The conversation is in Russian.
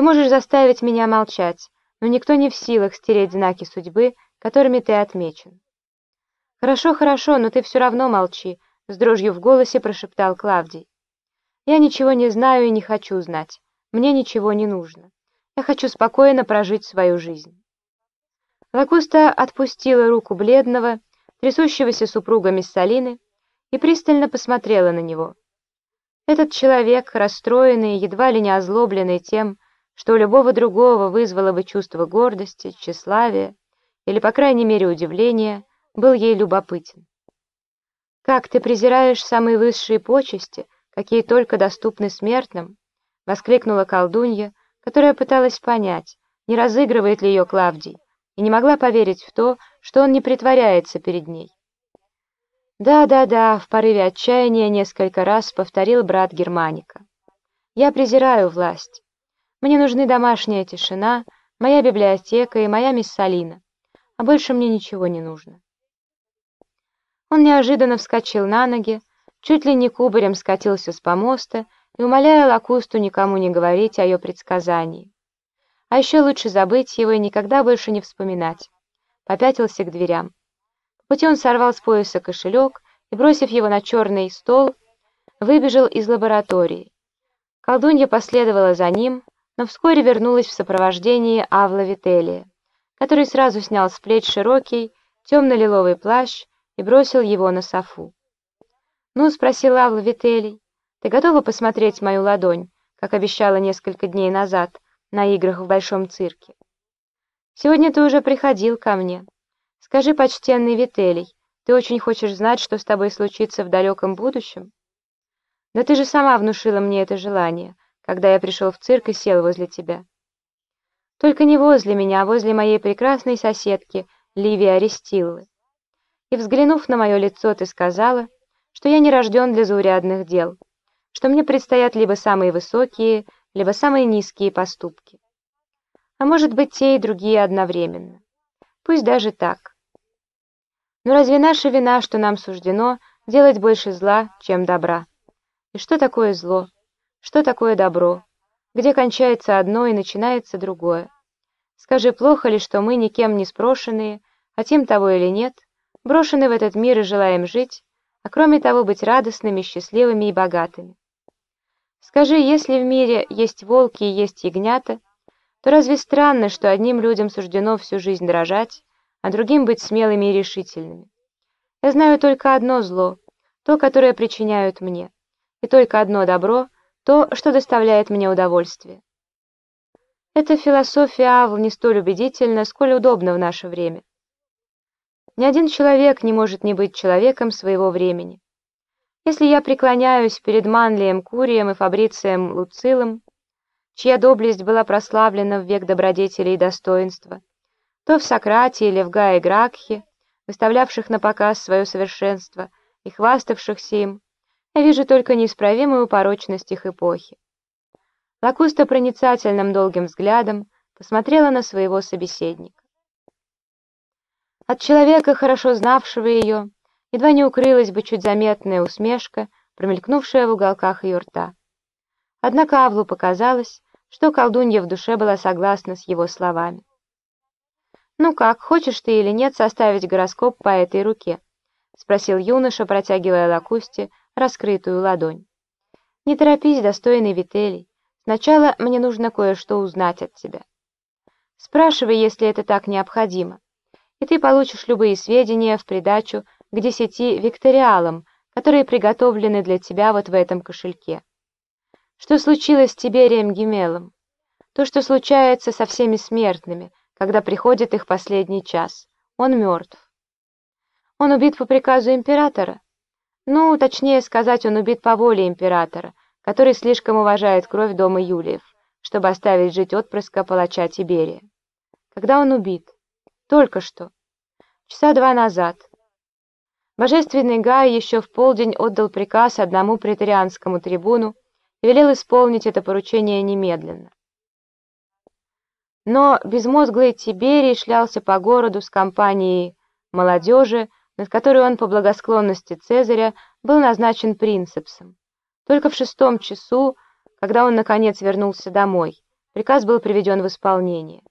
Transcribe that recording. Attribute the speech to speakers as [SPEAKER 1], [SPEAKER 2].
[SPEAKER 1] Ты можешь заставить меня молчать, но никто не в силах стереть знаки судьбы, которыми ты отмечен. Хорошо, хорошо, но ты все равно молчи, с дрожью в голосе прошептал Клавдий. Я ничего не знаю и не хочу знать. Мне ничего не нужно. Я хочу спокойно прожить свою жизнь. Лакуста отпустила руку бледного, трясущегося супруга Миссалины, и пристально посмотрела на него. Этот человек, расстроенный, едва ли не озлобленный тем, что у любого другого вызвало бы чувство гордости, тщеславия или, по крайней мере, удивления, был ей любопытен. «Как ты презираешь самые высшие почести, какие только доступны смертным?» — воскликнула колдунья, которая пыталась понять, не разыгрывает ли ее Клавдий, и не могла поверить в то, что он не притворяется перед ней. «Да-да-да», — в порыве отчаяния несколько раз повторил брат Германика. «Я презираю власть. Мне нужны домашняя тишина, моя библиотека и моя миссалина, а больше мне ничего не нужно». Он неожиданно вскочил на ноги, чуть ли не кубарем скатился с помоста и, умоляя Лакусту никому не говорить о ее предсказании. А еще лучше забыть его и никогда больше не вспоминать. Попятился к дверям. По пути он сорвал с пояса кошелек и, бросив его на черный стол, выбежал из лаборатории. Колдунья последовала за ним, но вскоре вернулась в сопровождении Авла Вителия, который сразу снял с плеч широкий, темно-лиловый плащ и бросил его на софу. «Ну?» — спросил Авла Вителий. «Ты готова посмотреть мою ладонь, как обещала несколько дней назад на играх в Большом цирке?» «Сегодня ты уже приходил ко мне. Скажи, почтенный Вителий, ты очень хочешь знать, что с тобой случится в далеком будущем?» «Да ты же сама внушила мне это желание, когда я пришел в цирк и сел возле тебя». «Только не возле меня, а возле моей прекрасной соседки Ливии Арестиллы и, взглянув на мое лицо, ты сказала, что я не рожден для заурядных дел, что мне предстоят либо самые высокие, либо самые низкие поступки. А может быть, те и другие одновременно. Пусть даже так. Но разве наша вина, что нам суждено делать больше зла, чем добра? И что такое зло? Что такое добро? Где кончается одно и начинается другое? Скажи, плохо ли, что мы, никем не спрошенные, хотим того или нет, брошены в этот мир и желаем жить, а кроме того быть радостными, счастливыми и богатыми. Скажи, если в мире есть волки и есть ягнята, то разве странно, что одним людям суждено всю жизнь дрожать, а другим быть смелыми и решительными? Я знаю только одно зло, то, которое причиняют мне, и только одно добро, то, что доставляет мне удовольствие. Эта философия Авл не столь убедительна, сколь удобна в наше время. Ни один человек не может не быть человеком своего времени. Если я преклоняюсь перед Манлием Курием и Фабрицием Луцилом, чья доблесть была прославлена в век добродетели и достоинства, то в Сократе или в Гае Гракхе, выставлявших на показ свое совершенство и хваставшихся им, я вижу только неисправимую порочность их эпохи. Лакуста проницательным долгим взглядом посмотрела на своего собеседника. От человека, хорошо знавшего ее, едва не укрылась бы чуть заметная усмешка, промелькнувшая в уголках ее рта. Однако Авлу показалось, что колдунья в душе была согласна с его словами. «Ну как, хочешь ты или нет составить гороскоп по этой руке?» — спросил юноша, протягивая Лакусте раскрытую ладонь. «Не торопись, достойный Вителий. Сначала мне нужно кое-что узнать от тебя. Спрашивай, если это так необходимо и ты получишь любые сведения в придачу к десяти викториалам, которые приготовлены для тебя вот в этом кошельке. Что случилось с Тиберием Гимелом? То, что случается со всеми смертными, когда приходит их последний час. Он мертв. Он убит по приказу императора? Ну, точнее сказать, он убит по воле императора, который слишком уважает кровь дома Юлиев, чтобы оставить жить отпрыска палача Тиберия. Когда он убит? Только что. Часа два назад. Божественный Гай еще в полдень отдал приказ одному претарианскому трибуну и велел исполнить это поручение немедленно. Но безмозглый Тиберий шлялся по городу с компанией молодежи, над которой он по благосклонности Цезаря был назначен принцепсом. Только в шестом часу, когда он наконец вернулся домой, Приказ был приведен в исполнение.